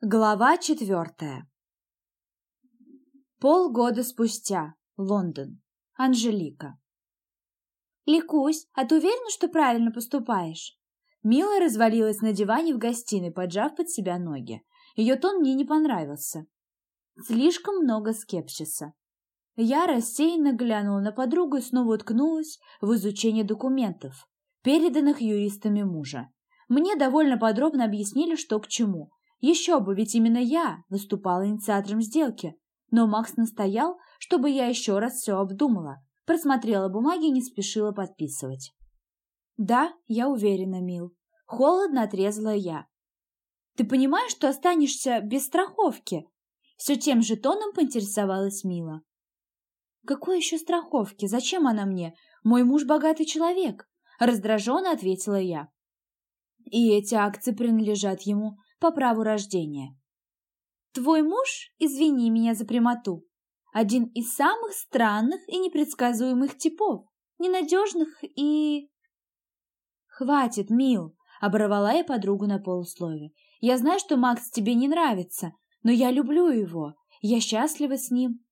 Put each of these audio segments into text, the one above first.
Глава четвертая. Полгода спустя. Лондон. Анжелика. «Ликусь, а ты уверена, что правильно поступаешь?» Мила развалилась на диване в гостиной, поджав под себя ноги. Ее тон мне не понравился. Слишком много скепсиса. Я рассеянно глянула на подругу и снова уткнулась в изучение документов, переданных юристами мужа. Мне довольно подробно объяснили, что к чему – еще бы, ведь именно я выступала инициатором сделки. Но Макс настоял, чтобы я еще раз все обдумала, просмотрела бумаги и не спешила подписывать. «Да, я уверена, Мил». Холодно отрезала я. «Ты понимаешь, что останешься без страховки?» Все тем же тоном поинтересовалась Мила. «Какой еще страховки? Зачем она мне? Мой муж богатый человек!» Раздраженно ответила я. «И эти акции принадлежат ему по праву рождения. Твой муж, извини меня за прямоту, один из самых странных и непредсказуемых типов, ненадежных и... Хватит, Мил, оборвала я подругу на полуслове. Я знаю, что Макс тебе не нравится, но я люблю его, я счастлива с ним.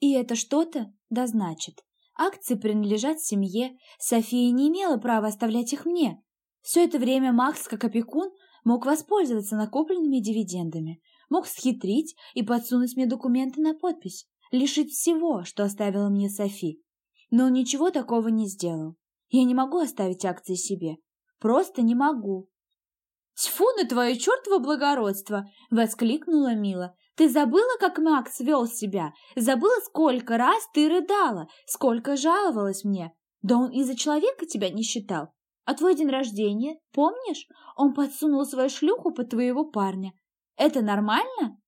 И это что-то да значит. Акции принадлежат семье, София не имела права оставлять их мне. Все это время Макс, как опекун, мог воспользоваться накопленными дивидендами, мог схитрить и подсунуть мне документы на подпись, лишить всего, что оставила мне Софи. Но он ничего такого не сделал. Я не могу оставить акции себе. Просто не могу. «Тьфу на твое чертово благородство!» — воскликнула Мила. «Ты забыла, как Макс вел себя? Забыла, сколько раз ты рыдала, сколько жаловалась мне? Да он из-за человека тебя не считал. А твой день рождения, помнишь? Он подсунул свою шлюху под твоего парня. Это нормально?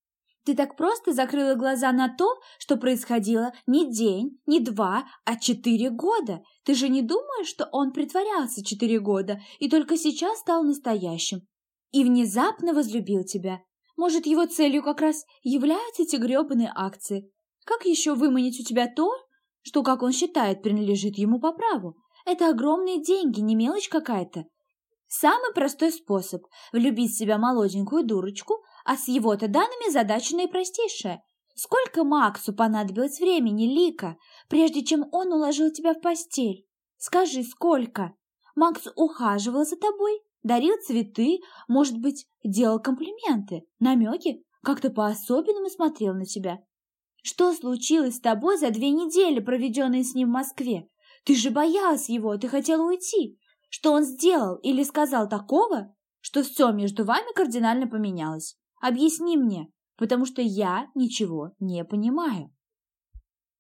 Ты так просто закрыла глаза на то, что происходило не день, не два, а четыре года. Ты же не думаешь, что он притворялся четыре года и только сейчас стал настоящим? И внезапно возлюбил тебя. Может, его целью как раз являются эти гребаные акции? Как еще выманить у тебя то, что, как он считает, принадлежит ему по праву? Это огромные деньги, не мелочь какая-то. Самый простой способ – влюбить в себя молоденькую дурочку, а с его-то данными задача наипростейшая. Сколько Максу понадобилось времени, Лика, прежде чем он уложил тебя в постель? Скажи, сколько? Макс ухаживал за тобой, дарил цветы, может быть, делал комплименты, намеки, как-то по-особенному смотрел на тебя. Что случилось с тобой за две недели, проведенные с ним в Москве? Ты же боялась его, ты хотела уйти. Что он сделал или сказал такого, что все между вами кардинально поменялось? Объясни мне, потому что я ничего не понимаю.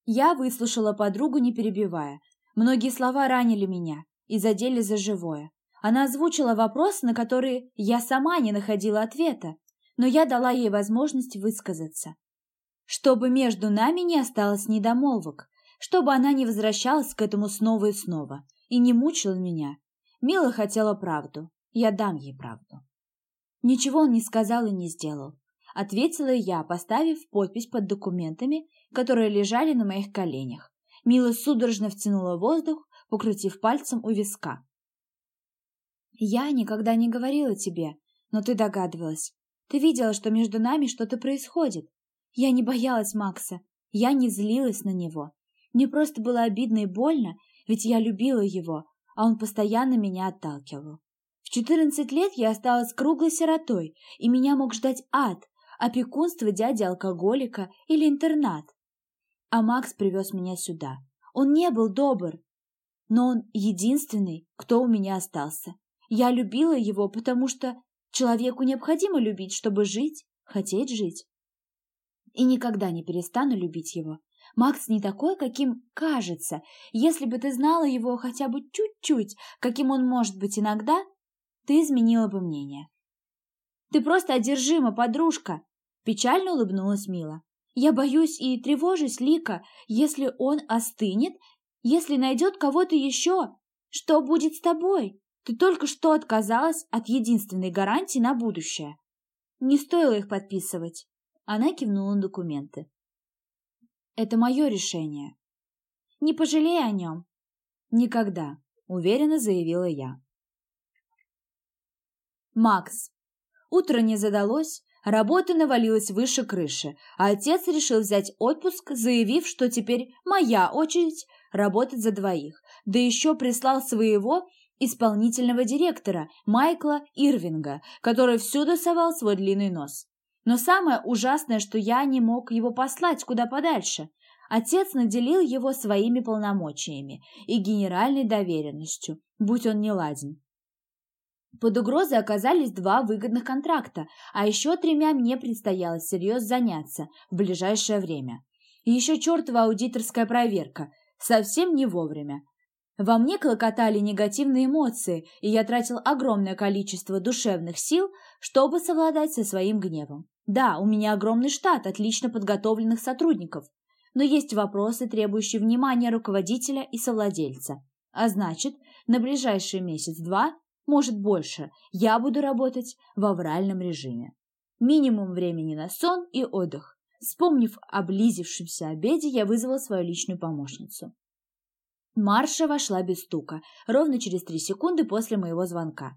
Я выслушала подругу, не перебивая. Многие слова ранили меня и задели за живое. Она озвучила вопросы, на которые я сама не находила ответа, но я дала ей возможность высказаться. Чтобы между нами не осталось недомолвок, чтобы она не возвращалась к этому снова и снова и не мучила меня. Мила хотела правду, я дам ей правду. Ничего он не сказал и не сделал. Ответила я, поставив подпись под документами, которые лежали на моих коленях. Мила судорожно втянула воздух, покрутив пальцем у виска. «Я никогда не говорила тебе, но ты догадывалась. Ты видела, что между нами что-то происходит. Я не боялась Макса, я не злилась на него. Мне просто было обидно и больно, ведь я любила его, а он постоянно меня отталкивал. В четырнадцать лет я осталась круглой сиротой, и меня мог ждать ад, опекунство дяди-алкоголика или интернат. А Макс привез меня сюда. Он не был добр, но он единственный, кто у меня остался. Я любила его, потому что человеку необходимо любить, чтобы жить, хотеть жить. И никогда не перестану любить его, Макс не такой, каким кажется. Если бы ты знала его хотя бы чуть-чуть, каким он может быть иногда, ты изменила бы мнение. Ты просто одержима, подружка, печально улыбнулась Мила. Я боюсь и тревожусь, Лика, если он остынет, если найдет кого-то еще. Что будет с тобой? Ты только что отказалась от единственной гарантии на будущее. Не стоило их подписывать. Она кивнула на документы. Это мое решение. Не пожалей о нем. Никогда, уверенно заявила я. Макс. Утро не задалось, работа навалилась выше крыши, а отец решил взять отпуск, заявив, что теперь моя очередь работать за двоих, да еще прислал своего исполнительного директора Майкла Ирвинга, который всюду совал свой длинный нос. Но самое ужасное, что я не мог его послать куда подальше. Отец наделил его своими полномочиями и генеральной доверенностью, будь он не ладен. Под угрозой оказались два выгодных контракта, а еще тремя мне предстояло серьезно заняться в ближайшее время. И еще чертова аудиторская проверка, совсем не вовремя. Во мне клокотали негативные эмоции, и я тратил огромное количество душевных сил, чтобы совладать со своим гневом. Да, у меня огромный штат отлично подготовленных сотрудников, но есть вопросы, требующие внимания руководителя и совладельца. А значит, на ближайший месяц-два, может больше, я буду работать в авральном режиме. Минимум времени на сон и отдых. Вспомнив о близившемся обеде, я вызвала свою личную помощницу. Марша вошла без стука, ровно через три секунды после моего звонка.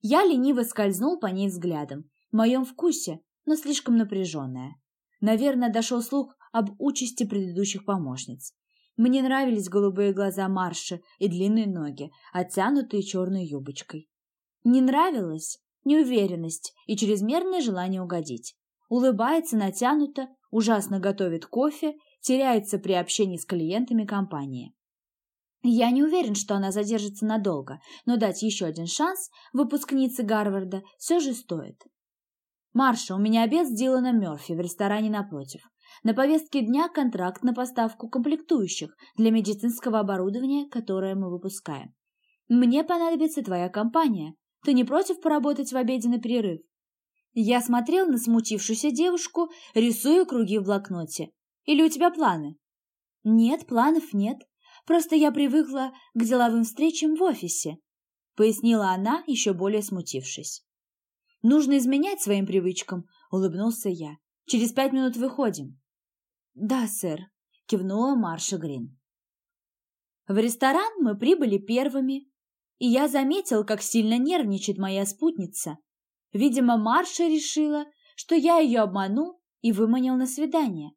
Я лениво скользнул по ней взглядом, в моем вкусе, но слишком напряженная. Наверное, дошел слух об участи предыдущих помощниц. Мне нравились голубые глаза Марши и длинные ноги, оттянутые черной юбочкой. Не нравилась неуверенность и чрезмерное желание угодить. Улыбается натянуто, ужасно готовит кофе, теряется при общении с клиентами компании. Я не уверен, что она задержится надолго, но дать еще один шанс выпускнице Гарварда все же стоит. «Марша, у меня обед с Диланом Мерфи в ресторане напротив. На повестке дня контракт на поставку комплектующих для медицинского оборудования, которое мы выпускаем. Мне понадобится твоя компания. Ты не против поработать в обеденный перерыв?» Я смотрел на смутившуюся девушку, рисуя круги в блокноте. «Или у тебя планы?» «Нет, планов нет. Просто я привыкла к деловым встречам в офисе», — пояснила она, еще более смутившись. «Нужно изменять своим привычкам», — улыбнулся я. «Через пять минут выходим». «Да, сэр», — кивнула Марша Грин. В ресторан мы прибыли первыми, и я заметил, как сильно нервничает моя спутница. Видимо, Марша решила, что я ее обманул и выманил на свидание.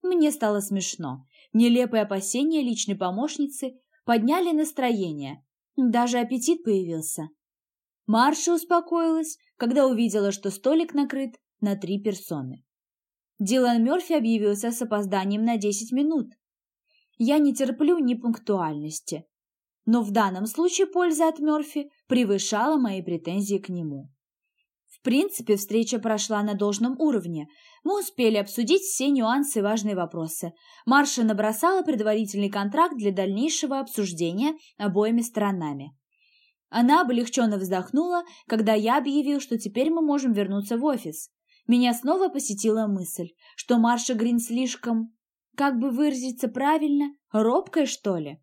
Мне стало смешно. Нелепые опасения личной помощницы подняли настроение. Даже аппетит появился. Марша успокоилась, когда увидела, что столик накрыт на три персоны. Дилан Мёрфи объявился с опозданием на 10 минут. Я не терплю непунктуальности, но в данном случае польза от Мёрфи превышала мои претензии к нему. В принципе, встреча прошла на должном уровне. Мы успели обсудить все нюансы и важные вопросы. Марша набросала предварительный контракт для дальнейшего обсуждения обоими сторонами. Она облегченно вздохнула, когда я объявил, что теперь мы можем вернуться в офис. Меня снова посетила мысль, что Марша Грин слишком, как бы выразиться правильно, робкая, что ли.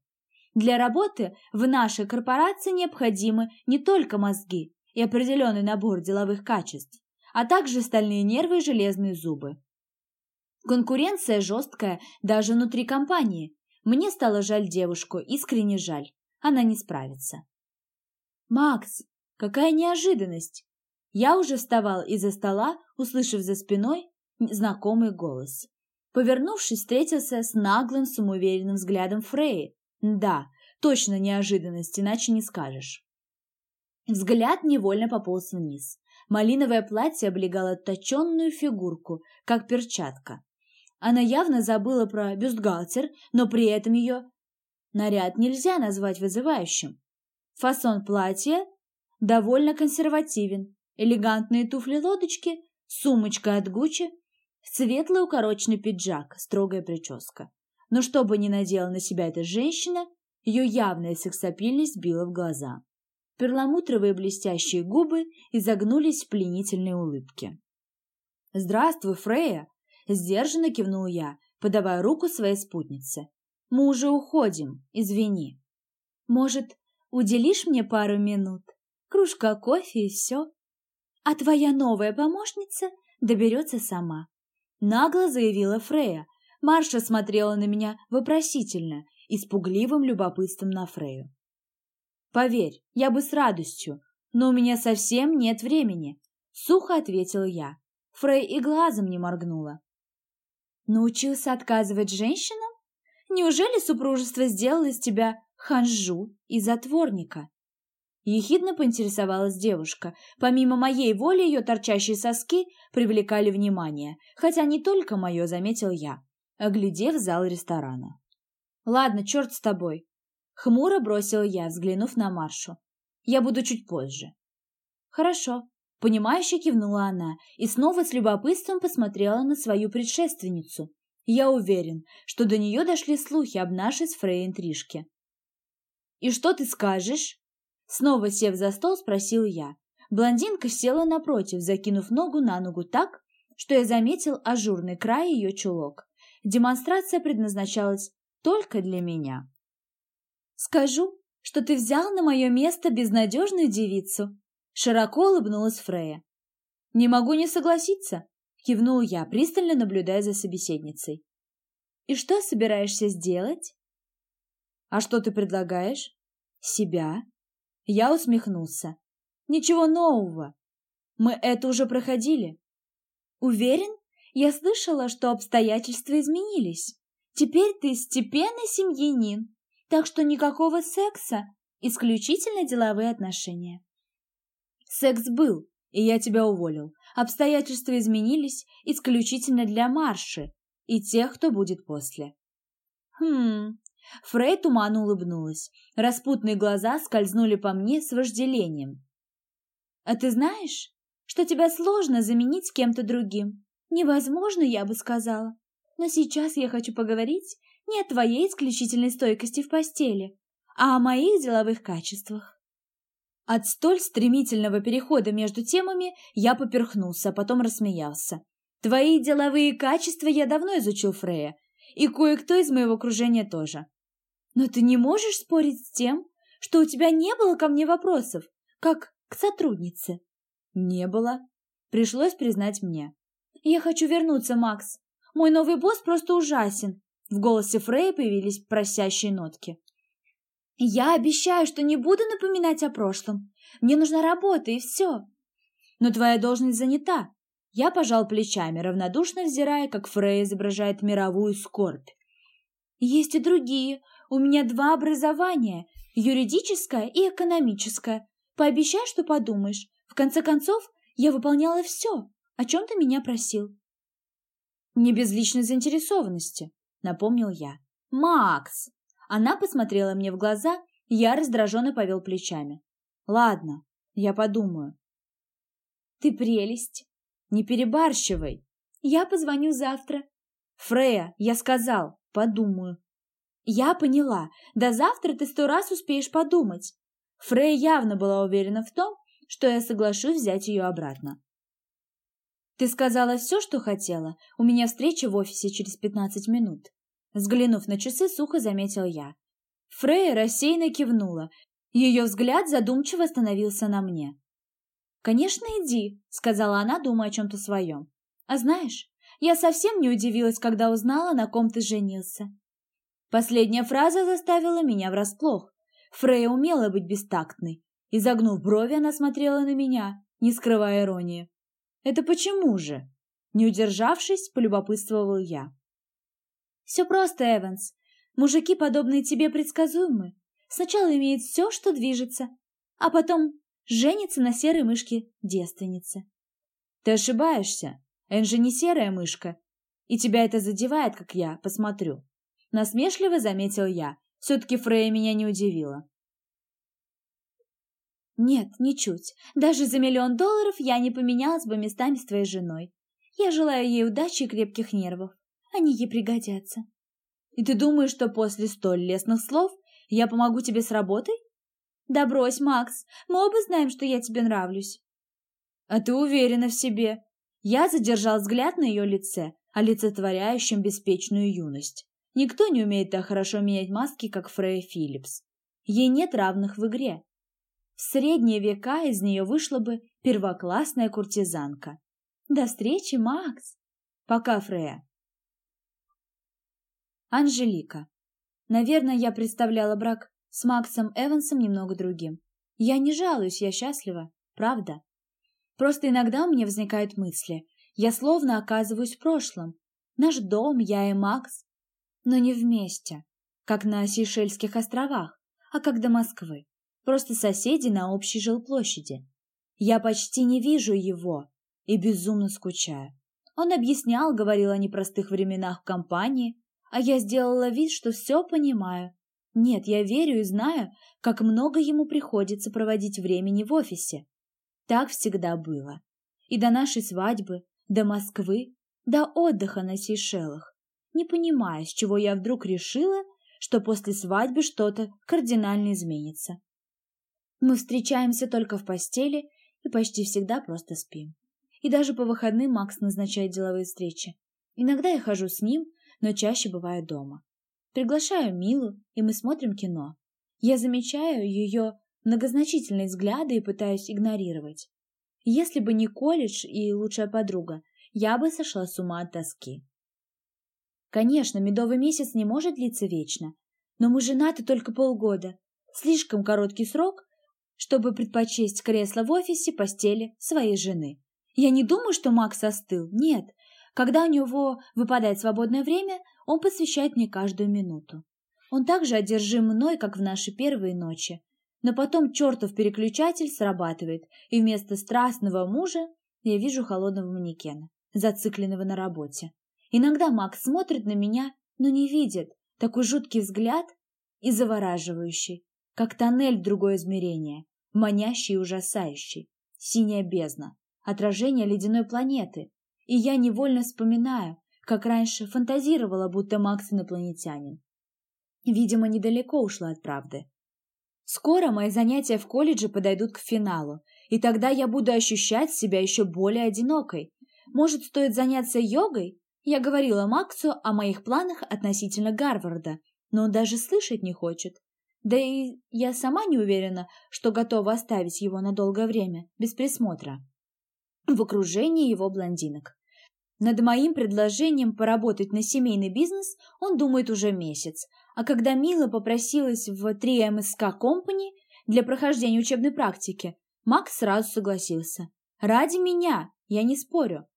Для работы в нашей корпорации необходимы не только мозги, и определенный набор деловых качеств, а также стальные нервы и железные зубы. Конкуренция жесткая даже внутри компании. Мне стало жаль девушку, искренне жаль. Она не справится. «Макс, какая неожиданность!» Я уже вставал из-за стола, услышав за спиной знакомый голос. Повернувшись, встретился с наглым, самоуверенным взглядом Фреи. Да, точно неожиданность, иначе не скажешь. Взгляд невольно пополз вниз. Малиновое платье облегало точенную фигурку, как перчатка. Она явно забыла про бюстгальтер, но при этом ее наряд нельзя назвать вызывающим. Фасон платья довольно консервативен. Элегантные туфли-лодочки, сумочка от Гуччи, светлый укороченный пиджак, строгая прическа. Но что бы ни надела на себя эта женщина, ее явная сексапильность била в глаза. Перламутровые блестящие губы изогнулись в пленительной улыбке. «Здравствуй, Фрея!» – сдержанно кивнул я, подавая руку своей спутнице. «Мы уже уходим, извини. Может, уделишь мне пару минут? Кружка кофе и все. А твоя новая помощница доберется сама». Нагло заявила Фрея. Марша смотрела на меня вопросительно и с пугливым любопытством на Фрею. Поверь, я бы с радостью, но у меня совсем нет времени. Сухо ответил я. Фрей и глазом не моргнула. Научился отказывать женщинам? Неужели супружество сделало из тебя ханжу и затворника? Ехидно поинтересовалась девушка. Помимо моей воли, ее торчащие соски привлекали внимание, хотя не только мое, заметил я, оглядев зал ресторана. «Ладно, черт с тобой!» Хмуро бросил я, взглянув на Маршу. «Я буду чуть позже». «Хорошо», — понимающе кивнула она и снова с любопытством посмотрела на свою предшественницу. Я уверен, что до нее дошли слухи об нашей с Фрей интрижке. «И что ты скажешь?» Снова сев за стол, спросил я. Блондинка села напротив, закинув ногу на ногу так, что я заметил ажурный край ее чулок. Демонстрация предназначалась только для меня. «Скажу, что ты взял на мое место безнадежную девицу», широко улыбнулась Фрея. «Не могу не согласиться», — кивнул я, пристально наблюдая за собеседницей. «И что собираешься сделать?» «А что ты предлагаешь?» «Себя?» Я усмехнулся. Ничего нового. Мы это уже проходили. Уверен? Я слышала, что обстоятельства изменились. Теперь ты степенный семьянин, так что никакого секса, исключительно деловые отношения. Секс был, и я тебя уволил. Обстоятельства изменились исключительно для Марши и тех, кто будет после. Хм, Фрей туманно улыбнулась. Распутные глаза скользнули по мне с вожделением. «А ты знаешь, что тебя сложно заменить кем-то другим? Невозможно, я бы сказала. Но сейчас я хочу поговорить не о твоей исключительной стойкости в постели, а о моих деловых качествах». От столь стремительного перехода между темами я поперхнулся, а потом рассмеялся. «Твои деловые качества я давно изучил, Фрея, и кое-кто из моего окружения тоже. Но ты не можешь спорить с тем, что у тебя не было ко мне вопросов, как к сотруднице. Не было. Пришлось признать мне. Я хочу вернуться, Макс. Мой новый босс просто ужасен. В голосе Фрей появились просящие нотки. Я обещаю, что не буду напоминать о прошлом. Мне нужна работа, и все. Но твоя должность занята. Я пожал плечами, равнодушно взирая, как Фрей изображает мировую скорбь. Есть и другие, у меня два образования – юридическое и экономическое. Пообещай, что подумаешь. В конце концов, я выполняла все, о чем ты меня просил. Не без личной заинтересованности, напомнил я. Макс! Она посмотрела мне в глаза, я раздраженно повел плечами. Ладно, я подумаю. Ты прелесть. Не перебарщивай. Я позвоню завтра. Фрея, я сказал, подумаю. Я поняла. До завтра ты сто раз успеешь подумать. Фрей явно была уверена в том, что я соглашусь взять ее обратно. Ты сказала все, что хотела. У меня встреча в офисе через пятнадцать минут. Взглянув на часы, сухо заметил я. Фрей рассеянно кивнула. Ее взгляд задумчиво остановился на мне. «Конечно, иди», — сказала она, думая о чем-то своем. «А знаешь, я совсем не удивилась, когда узнала, на ком ты женился. Последняя фраза заставила меня врасплох. Фрея умела быть бестактной. Изогнув брови, она смотрела на меня, не скрывая иронии. «Это почему же?» Не удержавшись, полюбопытствовал я. «Все просто, Эванс. Мужики, подобные тебе, предсказуемы. Сначала имеют все, что движется, а потом женятся на серой мышке девственнице». «Ты ошибаешься. Энжи не серая мышка, и тебя это задевает, как я посмотрю. Насмешливо заметил я. Все-таки Фрея меня не удивила. Нет, ничуть. Даже за миллион долларов я не поменялась бы местами с твоей женой. Я желаю ей удачи и крепких нервов. Они ей пригодятся. И ты думаешь, что после столь лестных слов я помогу тебе с работой? Да брось, Макс, мы оба знаем, что я тебе нравлюсь. А ты уверена в себе. Я задержал взгляд на ее лице, олицетворяющем беспечную юность. Никто не умеет так хорошо менять маски, как Фрея Филлипс. Ей нет равных в игре. В средние века из нее вышла бы первоклассная куртизанка. До встречи, Макс! Пока, Фрея. Анжелика. Наверное, я представляла брак с Максом Эвансом немного другим. Я не жалуюсь, я счастлива, правда. Просто иногда у меня возникают мысли. Я словно оказываюсь в прошлом. Наш дом, я и Макс. Но не вместе, как на Сейшельских островах, а как до Москвы. Просто соседи на общей жилплощади. Я почти не вижу его и безумно скучаю. Он объяснял, говорил о непростых временах в компании, а я сделала вид, что все понимаю. Нет, я верю и знаю, как много ему приходится проводить времени в офисе. Так всегда было. И до нашей свадьбы, до Москвы, до отдыха на Сейшелах. Не понимая, с чего я вдруг решила, что после свадьбы что-то кардинально изменится. Мы встречаемся только в постели и почти всегда просто спим. И даже по выходным Макс назначает деловые встречи. Иногда я хожу с ним, но чаще бываю дома. Приглашаю Милу, и мы смотрим кино. Я замечаю ее многозначительные взгляды и пытаюсь игнорировать. Если бы не колледж и лучшая подруга, я бы сошла с ума от тоски. Конечно, медовый месяц не может длиться вечно, но мы женаты только полгода. Слишком короткий срок, чтобы предпочесть кресло в офисе постели своей жены. Я не думаю, что Макс остыл, нет. Когда у него выпадает свободное время, он посвящает мне каждую минуту. Он так же одержим мной, как в наши первые ночи. Но потом чертов переключатель срабатывает, и вместо страстного мужа я вижу холодного манекена, зацикленного на работе. Иногда Макс смотрит на меня, но не видит. Такой жуткий взгляд и завораживающий, как тоннель в другое измерение, манящий и ужасающий. Синяя бездна, отражение ледяной планеты. И я невольно вспоминаю, как раньше фантазировала, будто Макс инопланетянин. Видимо, недалеко ушла от правды. Скоро мои занятия в колледже подойдут к финалу, и тогда я буду ощущать себя еще более одинокой. Может, стоит заняться йогой? Я говорила Максу о моих планах относительно Гарварда, но он даже слышать не хочет. Да и я сама не уверена, что готова оставить его на долгое время, без присмотра. В окружении его блондинок. Над моим предложением поработать на семейный бизнес он думает уже месяц, а когда Мила попросилась в 3МСК Company для прохождения учебной практики, Макс сразу согласился. Ради меня, я не спорю.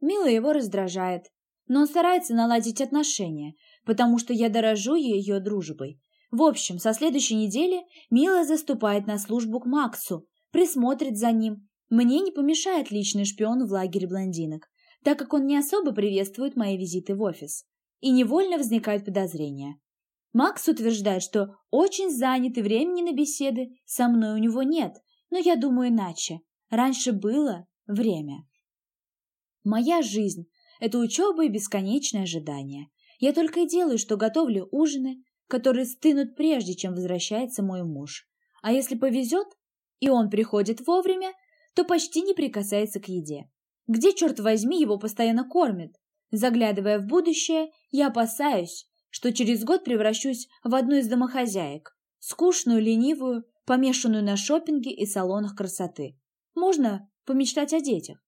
Мила его раздражает, но он старается наладить отношения, потому что я дорожу ее дружбой. В общем, со следующей недели Мила заступает на службу к Максу, присмотрит за ним. Мне не помешает личный шпион в лагере блондинок так как он не особо приветствует мои визиты в офис. И невольно возникают подозрения. Макс утверждает, что очень занят и времени на беседы со мной у него нет, но я думаю иначе. Раньше было время. Моя жизнь – это учеба и бесконечное ожидание. Я только и делаю, что готовлю ужины, которые стынут прежде, чем возвращается мой муж. А если повезет, и он приходит вовремя, то почти не прикасается к еде. Где, черт возьми, его постоянно кормят? Заглядывая в будущее, я опасаюсь, что через год превращусь в одну из домохозяек, скучную, ленивую, помешанную на шопинге и салонах красоты. Можно помечтать о детях.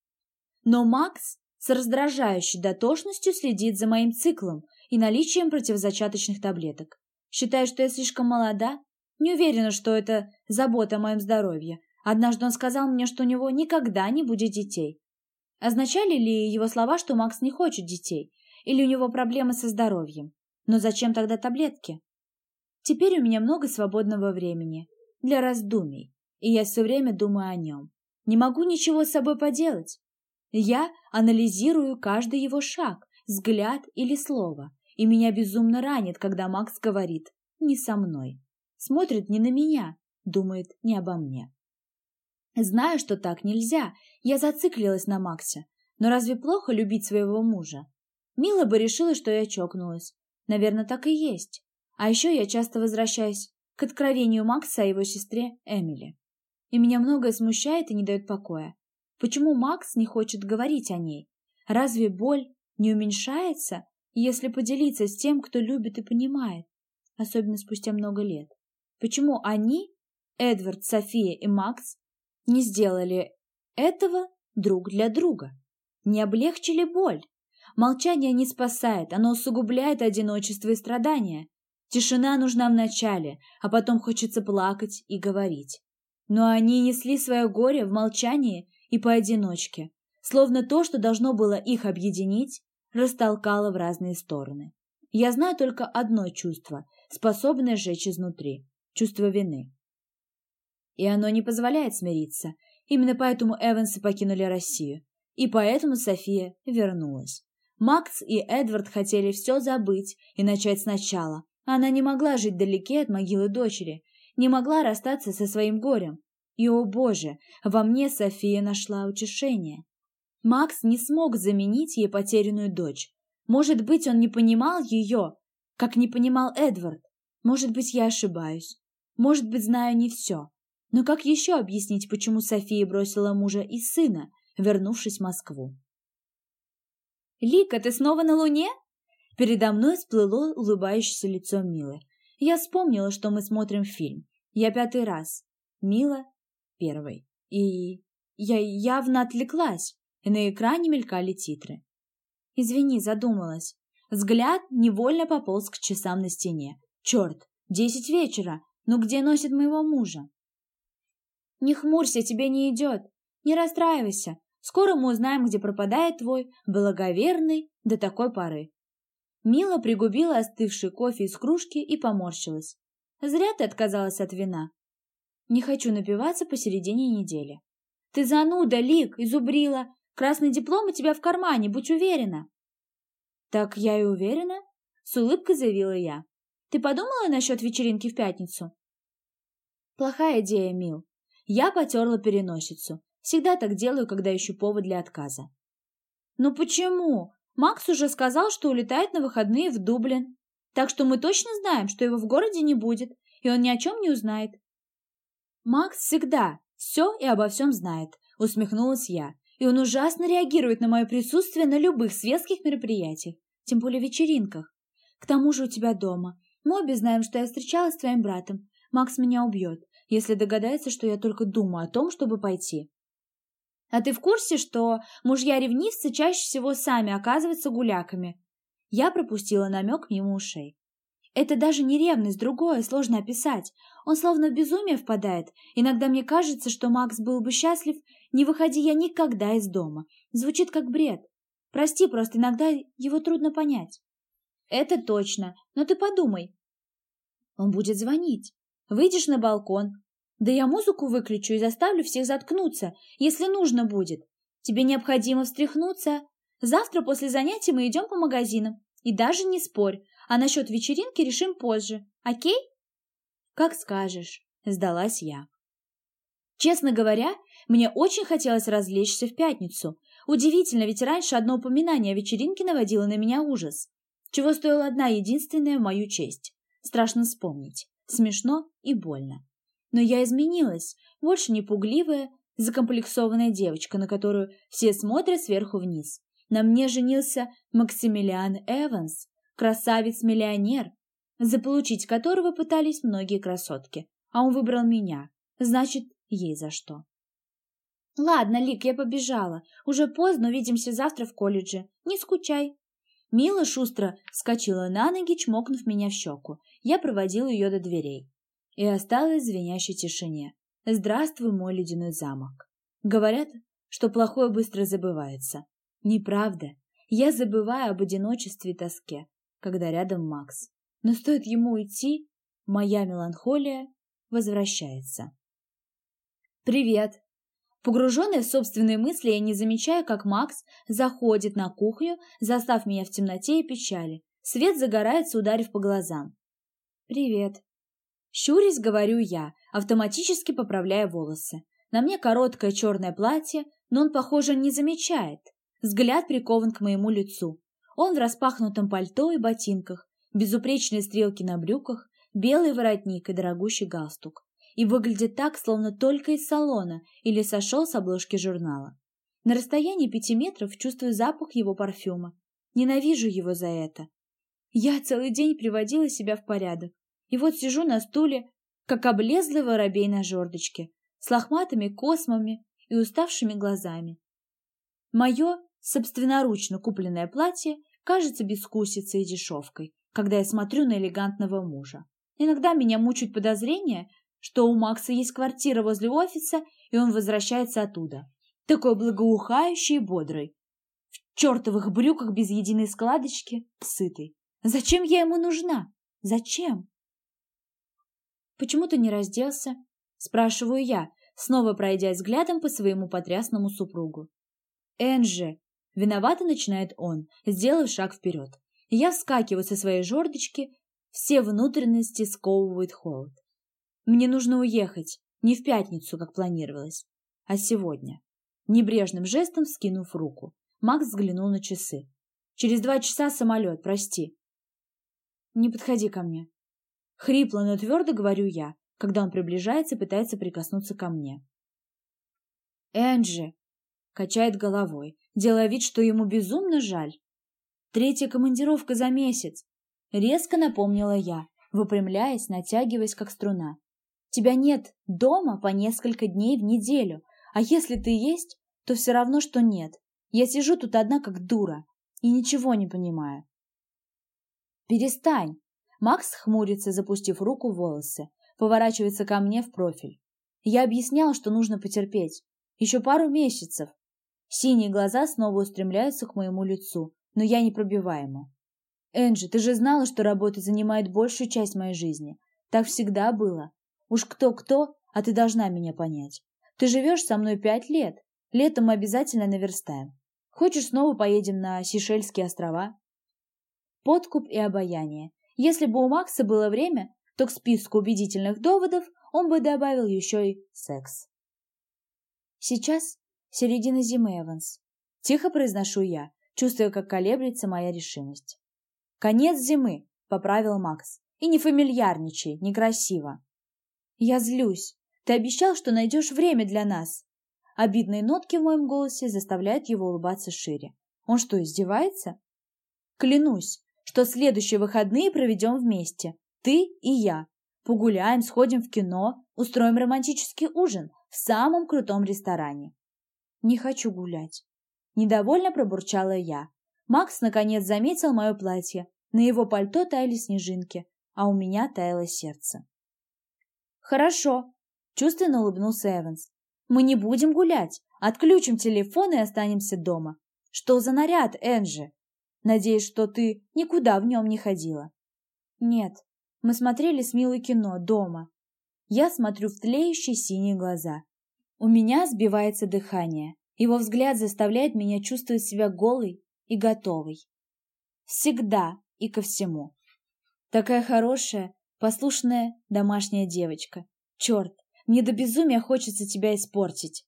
Но Макс с раздражающей дотошностью следит за моим циклом и наличием противозачаточных таблеток. Считая, что я слишком молода, не уверена, что это забота о моем здоровье. Однажды он сказал мне, что у него никогда не будет детей. Означали ли его слова, что Макс не хочет детей, или у него проблемы со здоровьем? Но зачем тогда таблетки? Теперь у меня много свободного времени для раздумий, и я все время думаю о нем. Не могу ничего с собой поделать. Я анализирую каждый его шаг, взгляд или слово, и меня безумно ранит, когда Макс говорит «не со мной». Смотрит не на меня, думает не обо мне. Знаю, что так нельзя, я зациклилась на Максе. Но разве плохо любить своего мужа? Мила бы решила, что я чокнулась. Наверное, так и есть. А еще я часто возвращаюсь к откровению Макса о его сестре Эмили. И меня многое смущает и не дает покоя. Почему Макс не хочет говорить о ней? Разве боль не уменьшается, если поделиться с тем, кто любит и понимает, особенно спустя много лет? Почему они, Эдвард, София и Макс, не сделали этого друг для друга? Не облегчили боль? Молчание не спасает, оно усугубляет одиночество и страдания. Тишина нужна в начале, а потом хочется плакать и говорить. Но они несли свое горе в молчании и поодиночке, словно то, что должно было их объединить, растолкало в разные стороны. Я знаю только одно чувство, способное сжечь изнутри – чувство вины. И оно не позволяет смириться. Именно поэтому Эвансы покинули Россию. И поэтому София вернулась. Макс и Эдвард хотели все забыть и начать сначала. Она не могла жить далеке от могилы дочери, не могла расстаться со своим горем. И, о боже, во мне София нашла утешение. Макс не смог заменить ей потерянную дочь. Может быть, он не понимал ее, как не понимал Эдвард. Может быть, я ошибаюсь. Может быть, знаю не все. Но как еще объяснить, почему София бросила мужа и сына, вернувшись в Москву? «Лика, ты снова на Луне?» Передо мной всплыло улыбающееся лицо Милы. Я вспомнила, что мы смотрим фильм. Я пятый раз. Мила первый. И я явно отвлеклась, и на экране мелькали титры. Извини, задумалась. Взгляд невольно пополз к часам на стене. Черт, десять вечера. Ну где носит моего мужа? Не хмурься, тебе не идет. Не расстраивайся. Скоро мы узнаем, где пропадает твой благоверный до такой поры. Мила пригубила остывший кофе из кружки и поморщилась. Зря ты отказалась от вина. Не хочу напиваться посередине недели. Ты зануда, Лик, изубрила. Красный диплом у тебя в кармане, будь уверена. Так я и уверена, с улыбкой заявила я. Ты подумала насчет вечеринки в пятницу? Плохая идея, Мил. Я потерла переносицу. Всегда так делаю, когда ищу повод для отказа. «Ну почему? Макс уже сказал, что улетает на выходные в Дублин. Так что мы точно знаем, что его в городе не будет, и он ни о чем не узнает». «Макс всегда все и обо всем знает», — усмехнулась я. «И он ужасно реагирует на мое присутствие на любых светских мероприятиях, тем более вечеринках. К тому же у тебя дома. Мы обе знаем, что я встречалась с твоим братом. Макс меня убьет, если догадается, что я только думаю о том, чтобы пойти. А ты в курсе, что мужья-ревнивцы чаще всего сами оказываются гуляками? Я пропустила намек мимо ушей. Это даже не ревность, другое сложно описать. Он словно в безумие впадает. Иногда мне кажется, что Макс был бы счастлив, не выходи я никогда из дома. Звучит как бред. Прости, просто иногда его трудно понять. Это точно, но ты подумай. Он будет звонить. Выйдешь на балкон, да я музыку выключу и заставлю всех заткнуться, если нужно будет. Тебе необходимо встряхнуться. Завтра после занятий мы идем по магазинам. И даже не спорь, а насчет вечеринки решим позже. Окей? Как скажешь, сдалась я. Честно говоря, мне очень хотелось развлечься в пятницу. Удивительно, ведь раньше одно упоминание о вечеринке наводило на меня ужас. Чего стоила одна единственная в мою честь. Страшно вспомнить. Смешно и больно. Но я изменилась, больше не пугливая, закомплексованная девочка, на которую все смотрят сверху вниз. На мне женился Максимилиан Эванс, красавец-миллионер, заполучить которого пытались многие красотки, а он выбрал меня, значит, ей за что. Ладно, Лик, я побежала. Уже поздно, увидимся завтра в колледже. Не скучай. Мила шустро вскочила на ноги, чмокнув меня в щеку. Я проводила ее до дверей и осталась в звенящей тишине. «Здравствуй, мой ледяной замок». Говорят, что плохое быстро забывается. Неправда. Я забываю об одиночестве и тоске, когда рядом Макс. Но стоит ему уйти, моя меланхолия возвращается. «Привет!» Погруженная в собственные мысли, я не замечаю, как Макс заходит на кухню, застав меня в темноте и печали. Свет загорается, ударив по глазам. «Привет!» Щурясь, говорю я, автоматически поправляя волосы. На мне короткое черное платье, но он, похоже, не замечает. Взгляд прикован к моему лицу. Он в распахнутом пальто и ботинках, безупречные стрелки на брюках, белый воротник и дорогущий галстук. И выглядит так, словно только из салона или сошел с обложки журнала. На расстоянии пяти метров чувствую запах его парфюма. Ненавижу его за это. Я целый день приводила себя в порядок. И вот сижу на стуле, как облезлый воробей на жердочке, с лохматыми космами и уставшими глазами. Мое собственноручно купленное платье кажется бескусицей и дешевкой, когда я смотрю на элегантного мужа. Иногда меня мучают подозрения, что у Макса есть квартира возле офиса, и он возвращается оттуда. такой благоухающий и бодрый. В чертовых брюках без единой складочки, сытый. Зачем я ему нужна? Зачем? Почему ты не разделся? Спрашиваю я, снова пройдя взглядом по своему потрясному супругу. Энджи, виновато начинает он, сделав шаг вперед. Я вскакиваю со своей жердочки, все внутренности сковывает холод. Мне нужно уехать, не в пятницу, как планировалось, а сегодня. Небрежным жестом скинув руку, Макс взглянул на часы. «Через два часа самолет, прости». «Не подходи ко мне». Хрипло, но твердо говорю я, когда он приближается и пытается прикоснуться ко мне. «Энджи!» — качает головой, делая вид, что ему безумно жаль. «Третья командировка за месяц!» — резко напомнила я, выпрямляясь, натягиваясь, как струна. «Тебя нет дома по несколько дней в неделю, а если ты есть, то все равно, что нет. Я сижу тут одна, как дура, и ничего не понимаю». «Перестань!» Макс хмурится, запустив руку в волосы, поворачивается ко мне в профиль. Я объяснял, что нужно потерпеть. Еще пару месяцев. Синие глаза снова устремляются к моему лицу, но я не пробиваему. «Энджи, ты же знала, что работа занимает большую часть моей жизни. Так всегда было. Уж кто-кто, а ты должна меня понять. Ты живешь со мной пять лет. Летом мы обязательно наверстаем. Хочешь, снова поедем на Сейшельские острова?» Подкуп и обаяние. Если бы у Макса было время, то к списку убедительных доводов он бы добавил еще и секс. Сейчас середина зимы, Эванс. Тихо произношу я, чувствуя, как колеблется моя решимость. Конец зимы, поправил Макс. И не фамильярничай, некрасиво. Я злюсь. Ты обещал, что найдешь время для нас. Обидные нотки в моем голосе заставляют его улыбаться шире. Он что, издевается? Клянусь, что следующие выходные проведем вместе. Ты и я. Погуляем, сходим в кино, устроим романтический ужин в самом крутом ресторане. Не хочу гулять. Недовольно пробурчала я. Макс наконец заметил мое платье. На его пальто таяли снежинки, а у меня таяло сердце. Хорошо, чувственно улыбнулся Эванс. Мы не будем гулять, отключим телефон и останемся дома. Что за наряд, Энджи? Надеюсь, что ты никуда в нем не ходила. Нет, мы смотрели с Милой кино дома. Я смотрю в тлеющие синие глаза. У меня сбивается дыхание. Его взгляд заставляет меня чувствовать себя голой и готовой. Всегда и ко всему. Такая хорошая, послушная домашняя девочка. Черт, мне до безумия хочется тебя испортить.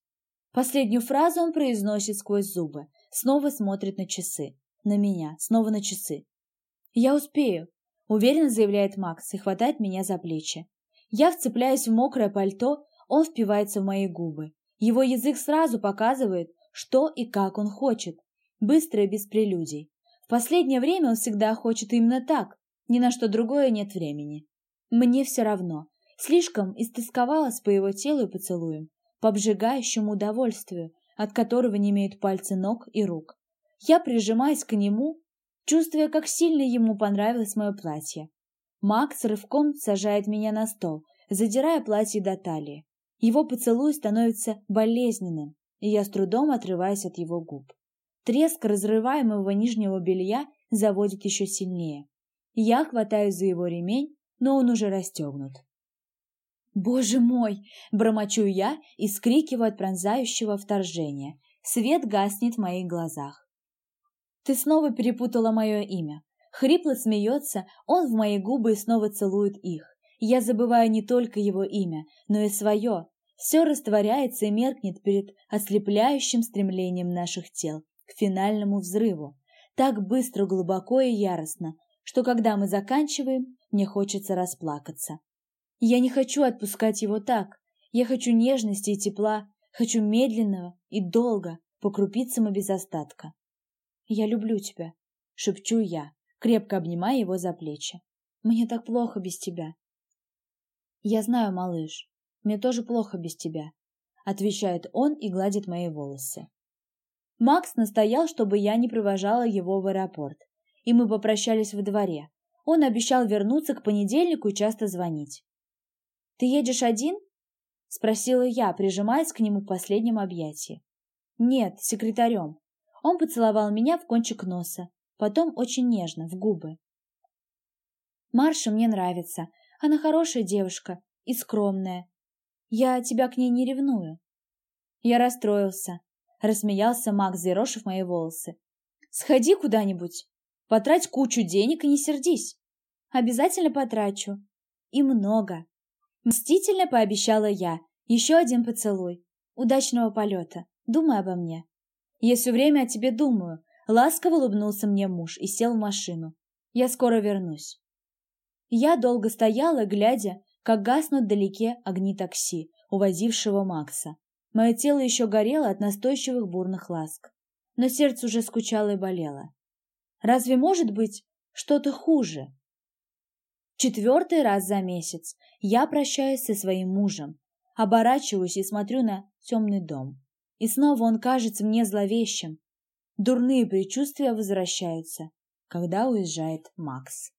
Последнюю фразу он произносит сквозь зубы, снова смотрит на часы. На меня, снова на часы. Я успею, Уверенно заявляет Макс и хватает меня за плечи. Я вцепляюсь в мокрое пальто, он впивается в мои губы. Его язык сразу показывает, что и как он хочет. Быстро и без прелюдий. В последнее время он всегда хочет именно так. Ни на что другое нет времени. Мне все равно. Слишком истосковалась по его телу и поцелуем, по обжигающему удовольствию, от которого не имеют пальцы ног и рук. Я прижимаюсь к нему, чувствуя, как сильно ему понравилось мое платье. Макс рывком сажает меня на стол, задирая платье до талии. Его поцелуй становится болезненным, и я с трудом отрываюсь от его губ. Треск разрываемого нижнего белья заводит еще сильнее. Я хватаюсь за его ремень, но он уже расстегнут. «Боже мой!» – бормочу я и скрикиваю от пронзающего вторжения. Свет гаснет в моих глазах. Ты снова перепутала мое имя. Хрипло смеется, он в мои губы и снова целует их. Я забываю не только его имя, но и свое. Все растворяется и меркнет перед ослепляющим стремлением наших тел к финальному взрыву. Так быстро, глубоко и яростно, что когда мы заканчиваем, мне хочется расплакаться. Я не хочу отпускать его так. Я хочу нежности и тепла, хочу медленного и долго, по крупицам и без остатка. «Я люблю тебя», — шепчу я, крепко обнимая его за плечи. «Мне так плохо без тебя». «Я знаю, малыш, мне тоже плохо без тебя», — отвечает он и гладит мои волосы. Макс настоял, чтобы я не провожала его в аэропорт, и мы попрощались во дворе. Он обещал вернуться к понедельнику и часто звонить. «Ты едешь один?» — спросила я, прижимаясь к нему в последнем объятии. Нет, секретарем. Он поцеловал меня в кончик носа, потом очень нежно, в губы. Марша мне нравится. Она хорошая девушка и скромная. Я тебя к ней не ревную. Я расстроился. Рассмеялся Макс, зерошив мои волосы. Сходи куда-нибудь. Потрать кучу денег и не сердись. Обязательно потрачу. И много. Мстительно пообещала я. Еще один поцелуй. Удачного полета. Думай обо мне. Я все время о тебе думаю. Ласково улыбнулся мне муж и сел в машину. Я скоро вернусь. Я долго стояла, глядя, как гаснут вдалеке огни такси, увозившего Макса. Мое тело еще горело от настойчивых бурных ласк, но сердце уже скучало и болело. Разве может быть что-то хуже? Четвертый раз за месяц я прощаюсь со своим мужем, оборачиваюсь и смотрю на темный дом. И снова он кажется мне зловещим. Дурные предчувствия возвращаются, когда уезжает Макс.